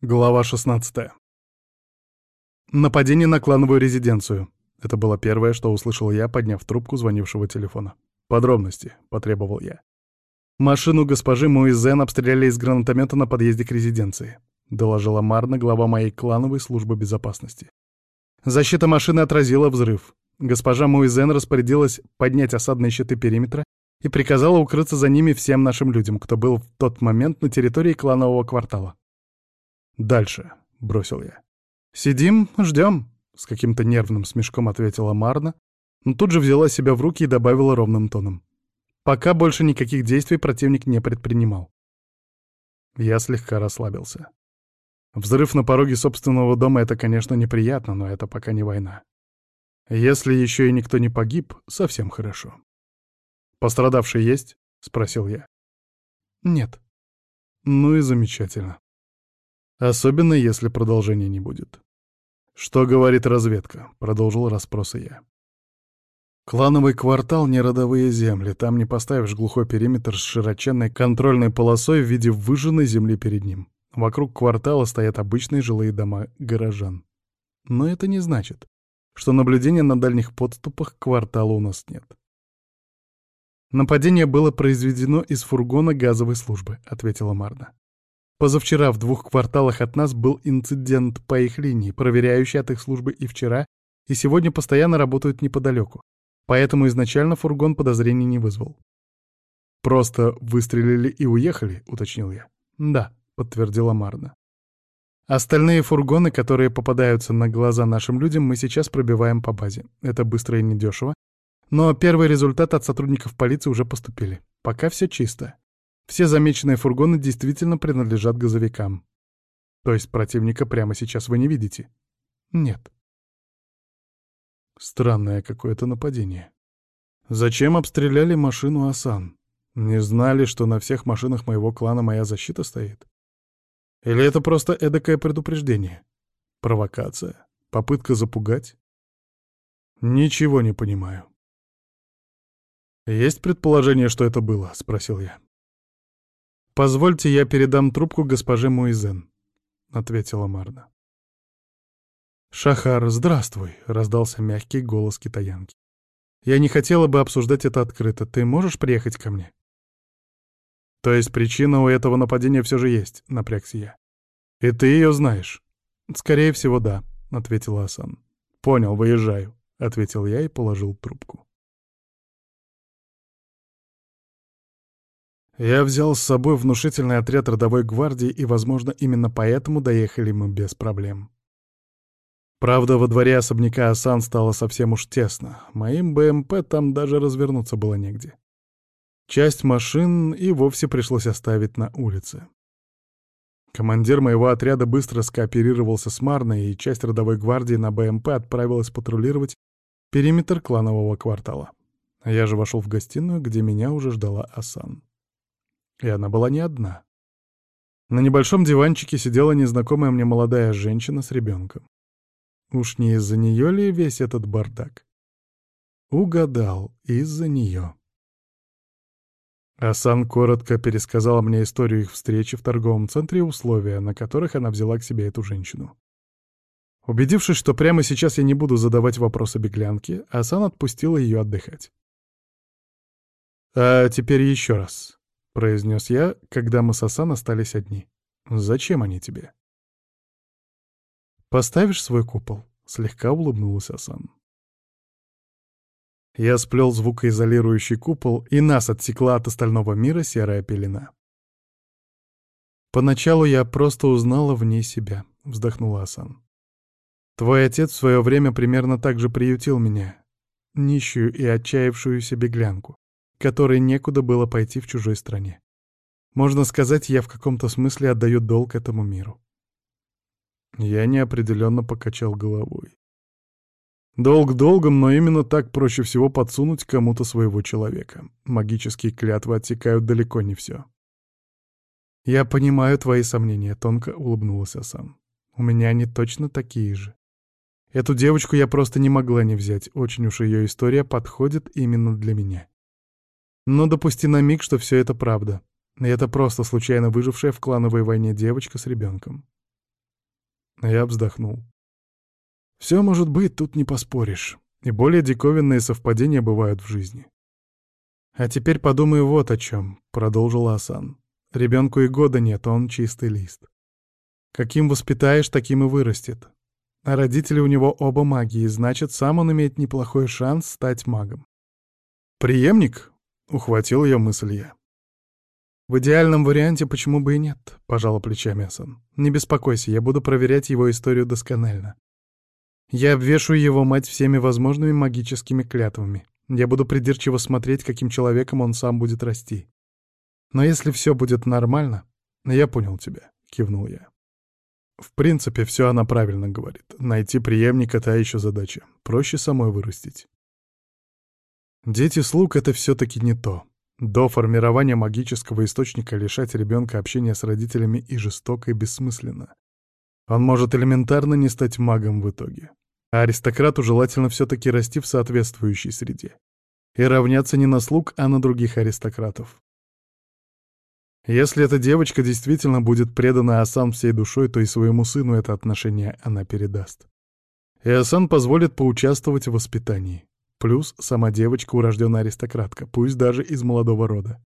Глава 16. Нападение на клановую резиденцию. Это было первое, что услышал я, подняв трубку звонившего телефона. «Подробности», — потребовал я. «Машину госпожи Муизен обстреляли из гранатомета на подъезде к резиденции», — доложила Марна, глава моей клановой службы безопасности. Защита машины отразила взрыв. Госпожа Муизен распорядилась поднять осадные щиты периметра и приказала укрыться за ними всем нашим людям, кто был в тот момент на территории кланового квартала. «Дальше», — бросил я. «Сидим, ждем», — с каким-то нервным смешком ответила Марна, но тут же взяла себя в руки и добавила ровным тоном. «Пока больше никаких действий противник не предпринимал». Я слегка расслабился. Взрыв на пороге собственного дома — это, конечно, неприятно, но это пока не война. Если еще и никто не погиб, совсем хорошо. «Пострадавший есть?» — спросил я. «Нет». «Ну и замечательно. Особенно, если продолжения не будет. «Что говорит разведка?» — продолжил расспросы я. Клановый квартал — не родовые земли, там не поставишь глухой периметр с широченной контрольной полосой в виде выжженной земли перед ним. Вокруг квартала стоят обычные жилые дома горожан. Но это не значит, что наблюдения на дальних подступах к кварталу у нас нет. «Нападение было произведено из фургона газовой службы», — ответила Марна. Позавчера в двух кварталах от нас был инцидент по их линии, проверяющий от их службы и вчера, и сегодня постоянно работают неподалеку. Поэтому изначально фургон подозрений не вызвал. «Просто выстрелили и уехали», — уточнил я. «Да», — подтвердила Марна. «Остальные фургоны, которые попадаются на глаза нашим людям, мы сейчас пробиваем по базе. Это быстро и недешево. Но первые результаты от сотрудников полиции уже поступили. Пока все чисто. Все замеченные фургоны действительно принадлежат газовикам. То есть противника прямо сейчас вы не видите? Нет. Странное какое-то нападение. Зачем обстреляли машину Асан? Не знали, что на всех машинах моего клана моя защита стоит? Или это просто эдакое предупреждение? Провокация? Попытка запугать? Ничего не понимаю. «Есть предположение, что это было?» — спросил я. «Позвольте, я передам трубку госпоже Муизен», — ответила Марна. «Шахар, здравствуй», — раздался мягкий голос китаянки. «Я не хотела бы обсуждать это открыто. Ты можешь приехать ко мне?» «То есть причина у этого нападения все же есть», — напрягся я. «И ты ее знаешь?» «Скорее всего, да», — ответила Асан. «Понял, выезжаю», — ответил я и положил трубку. Я взял с собой внушительный отряд родовой гвардии, и, возможно, именно поэтому доехали мы без проблем. Правда, во дворе особняка Асан стало совсем уж тесно. Моим БМП там даже развернуться было негде. Часть машин и вовсе пришлось оставить на улице. Командир моего отряда быстро скооперировался с Марной, и часть родовой гвардии на БМП отправилась патрулировать периметр кланового квартала. Я же вошел в гостиную, где меня уже ждала Асан. И она была не одна. На небольшом диванчике сидела незнакомая мне молодая женщина с ребенком. Уж не из-за нее ли весь этот бардак? Угадал, из-за нее. Асан коротко пересказала мне историю их встречи в торговом центре и условия, на которых она взяла к себе эту женщину. Убедившись, что прямо сейчас я не буду задавать вопросы беглянке, Асан отпустила ее отдыхать. «А теперь еще раз. — произнес я, когда мы с Асан остались одни. «Зачем они тебе?» «Поставишь свой купол?» — слегка улыбнулась Асан. Я сплел звукоизолирующий купол, и нас отсекла от остального мира серая пелена. «Поначалу я просто узнала в ней себя», — вздохнула Асан. «Твой отец в свое время примерно так же приютил меня, нищую и отчаявшуюся беглянку которой некуда было пойти в чужой стране. Можно сказать, я в каком-то смысле отдаю долг этому миру. Я неопределенно покачал головой. Долг долгом, но именно так проще всего подсунуть кому-то своего человека. Магические клятвы отсекают далеко не все. «Я понимаю твои сомнения», — тонко улыбнулся сам. «У меня они точно такие же. Эту девочку я просто не могла не взять, очень уж ее история подходит именно для меня. Но допусти на миг, что все это правда. И это просто случайно выжившая в клановой войне девочка с ребенком. Я вздохнул. Все может быть, тут не поспоришь. И более диковинные совпадения бывают в жизни. «А теперь подумай вот о чем», — продолжил Асан. «Ребенку и года нет, он чистый лист. Каким воспитаешь, таким и вырастет. А родители у него оба маги, значит, сам он имеет неплохой шанс стать магом». «Приемник?» — ухватил ее мысль я. «В идеальном варианте почему бы и нет?» — пожала плечами Асан. «Не беспокойся, я буду проверять его историю досконально. Я обвешаю его мать всеми возможными магическими клятвами. Я буду придирчиво смотреть, каким человеком он сам будет расти. Но если все будет нормально... Я понял тебя, кивнул я. В принципе, все она правильно говорит. Найти преемника — та еще задача. Проще самой вырастить. Дети слуг — это все-таки не то. До формирования магического источника лишать ребенка общения с родителями и жестоко, и бессмысленно. Он может элементарно не стать магом в итоге. А аристократу желательно все-таки расти в соответствующей среде. И равняться не на слуг, а на других аристократов. Если эта девочка действительно будет предана Асан всей душой, то и своему сыну это отношение она передаст. И Асан позволит поучаствовать в воспитании. Плюс сама девочка урожденная аристократка, пусть даже из молодого рода.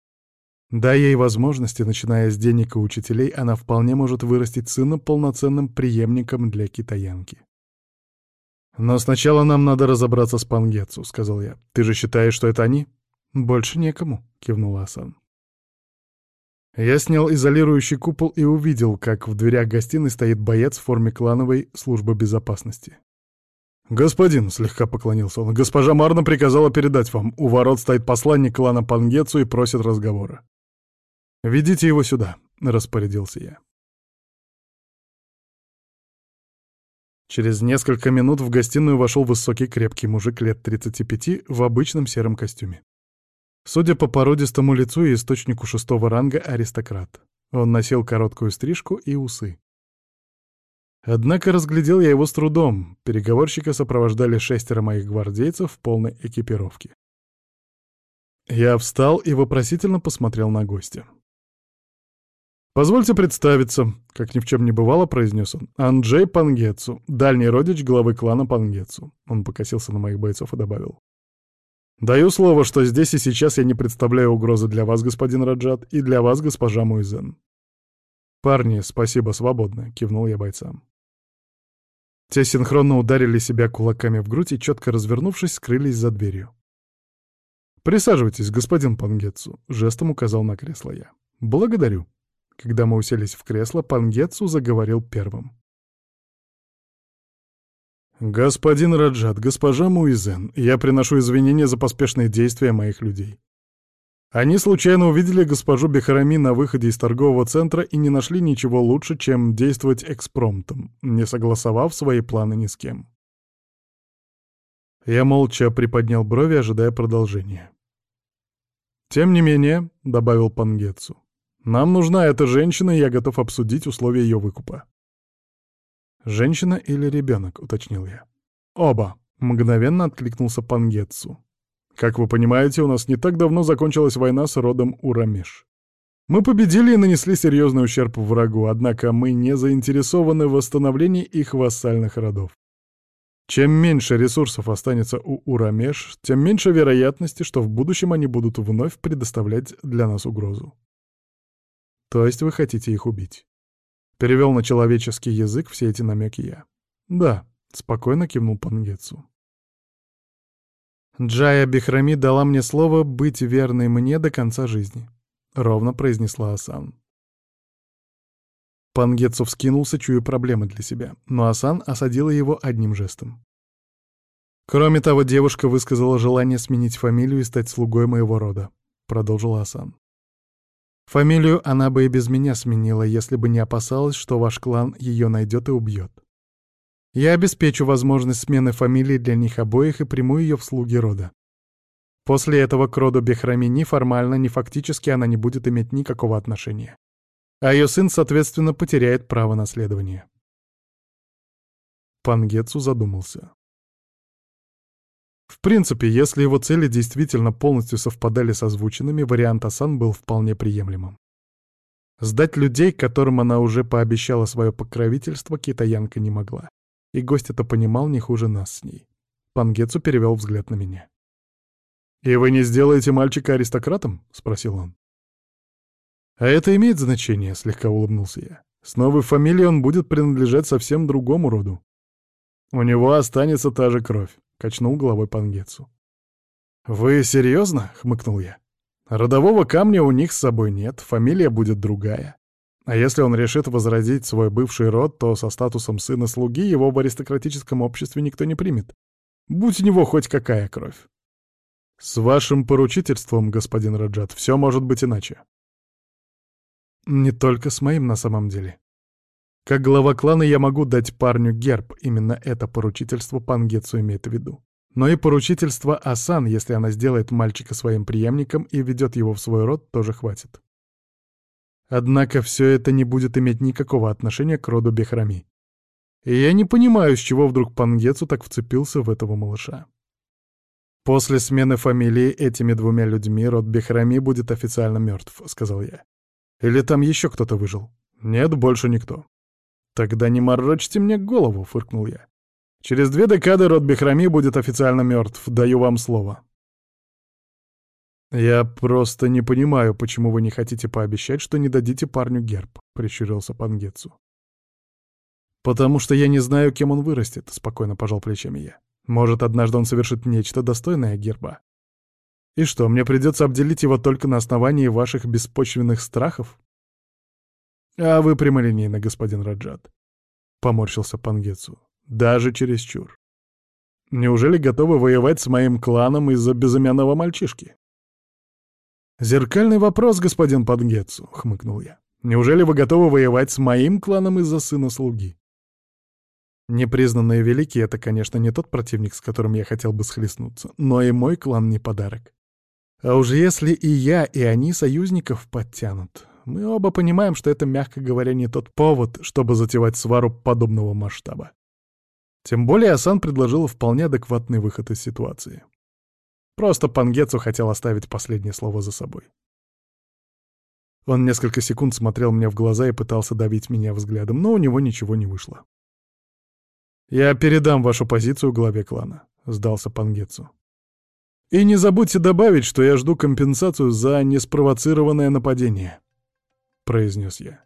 Дай ей возможности, начиная с денег и учителей, она вполне может вырастить сына полноценным преемником для китаянки. «Но сначала нам надо разобраться с Пангетсу», — сказал я. «Ты же считаешь, что это они?» «Больше некому», — кивнула Асан. Я снял изолирующий купол и увидел, как в дверях гостиной стоит боец в форме клановой службы безопасности. «Господин», — слегка поклонился он, — «госпожа Марна приказала передать вам. У ворот стоит посланник клана Пангетсу и просит разговора». «Ведите его сюда», — распорядился я. Через несколько минут в гостиную вошел высокий крепкий мужик лет 35 в обычном сером костюме. Судя по породистому лицу и источнику шестого ранга, аристократ. Он носил короткую стрижку и усы. Однако разглядел я его с трудом. Переговорщика сопровождали шестеро моих гвардейцев в полной экипировке. Я встал и вопросительно посмотрел на гостя. «Позвольте представиться», — как ни в чем не бывало, произнес он. «Анджей Пангетсу, дальний родич главы клана Пангетсу». Он покосился на моих бойцов и добавил. «Даю слово, что здесь и сейчас я не представляю угрозы для вас, господин Раджат, и для вас, госпожа Муизен». «Парни, спасибо, свободно», — кивнул я бойцам. Те синхронно ударили себя кулаками в грудь и, четко развернувшись, скрылись за дверью. «Присаживайтесь, господин Пангетсу», — жестом указал на кресло я. «Благодарю». Когда мы уселись в кресло, Пангетсу заговорил первым. «Господин Раджат, госпожа Муизен, я приношу извинения за поспешные действия моих людей. Они случайно увидели госпожу Бехарами на выходе из торгового центра и не нашли ничего лучше, чем действовать экспромтом, не согласовав свои планы ни с кем. Я молча приподнял брови, ожидая продолжения. «Тем не менее», — добавил Пангетсу, нам нужна эта женщина, и я готов обсудить условия ее выкупа. «Женщина или ребенок?» — уточнил я. «Оба», — мгновенно откликнулся Пангетсу. «Как вы понимаете, у нас не так давно закончилась война с родом Урамеш. Мы победили и нанесли серьезный ущерб врагу, однако мы не заинтересованы в восстановлении их вассальных родов. Чем меньше ресурсов останется у Урамеш, тем меньше вероятности, что в будущем они будут вновь предоставлять для нас угрозу. То есть вы хотите их убить? Перевел на человеческий язык все эти намеки я. Да, спокойно кивнул Пангетсу. Джая Бихрами дала мне слово быть верной мне до конца жизни. Ровно произнесла Асан. Пангетсу вскинулся, чуя проблемы для себя, но Асан осадила его одним жестом. Кроме того, девушка высказала желание сменить фамилию и стать слугой моего рода, продолжила Асан. Фамилию она бы и без меня сменила, если бы не опасалась, что ваш клан ее найдет и убьет. Я обеспечу возможность смены фамилии для них обоих и приму ее в слуги рода. После этого к роду Бехрами ни формально, ни фактически она не будет иметь никакого отношения. А ее сын, соответственно, потеряет право наследования. Пангетсу задумался. В принципе, если его цели действительно полностью совпадали с озвученными, вариант Асан был вполне приемлемым. Сдать людей, которым она уже пообещала свое покровительство, китаянка не могла. И гость это понимал не хуже нас с ней. Пангецу перевел взгляд на меня. «И вы не сделаете мальчика аристократом?» — спросил он. «А это имеет значение», — слегка улыбнулся я. «С новой фамилией он будет принадлежать совсем другому роду. У него останется та же кровь», — качнул головой Пангецу. «Вы серьезно?» — хмыкнул я. «Родового камня у них с собой нет, фамилия будет другая. А если он решит возродить свой бывший род, то со статусом сына-слуги его в аристократическом обществе никто не примет. Будь у него хоть какая кровь. С вашим поручительством, господин Раджат, все может быть иначе. Не только с моим на самом деле. Как глава клана я могу дать парню герб, именно это поручительство Пангетсу имеет в виду. Но и поручительство Асан, если она сделает мальчика своим преемником и ведет его в свой род, тоже хватит. Однако все это не будет иметь никакого отношения к роду Бехрами. И я не понимаю, с чего вдруг Пангецу так вцепился в этого малыша. «После смены фамилии этими двумя людьми род Бехрами будет официально мертв», — сказал я. «Или там еще кто-то выжил?» «Нет, больше никто». «Тогда не морочьте мне голову», — фыркнул я. «Через две декады род Бехрами будет официально мертв, даю вам слово». «Я просто не понимаю, почему вы не хотите пообещать, что не дадите парню герб», — прищурился Пангетсу. «Потому что я не знаю, кем он вырастет», — спокойно пожал плечами я. «Может, однажды он совершит нечто достойное герба. И что, мне придется обделить его только на основании ваших беспочвенных страхов?» «А вы прямолинейно, господин Раджат», — поморщился Пангетсу. «Даже чересчур. Неужели готовы воевать с моим кланом из-за безымянного мальчишки?» «Зеркальный вопрос, господин Пангетсу», — хмыкнул я. «Неужели вы готовы воевать с моим кланом из-за сына слуги?» Непризнанные великие — это, конечно, не тот противник, с которым я хотел бы схлестнуться, но и мой клан не подарок. А уж если и я, и они союзников подтянут, мы оба понимаем, что это, мягко говоря, не тот повод, чтобы затевать свару подобного масштаба. Тем более Асан предложил вполне адекватный выход из ситуации. Просто Пангецу хотел оставить последнее слово за собой. Он несколько секунд смотрел мне в глаза и пытался давить меня взглядом, но у него ничего не вышло. «Я передам вашу позицию главе клана», — сдался Пангецу. «И не забудьте добавить, что я жду компенсацию за неспровоцированное нападение», — произнес я.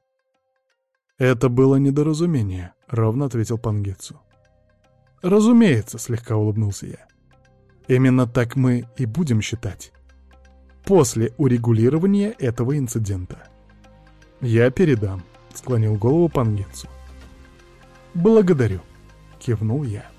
«Это было недоразумение», — ровно ответил Пангецу. «Разумеется», — слегка улыбнулся я. Именно так мы и будем считать. После урегулирования этого инцидента. «Я передам», — склонил голову Пангенцу. «Благодарю», — кивнул я.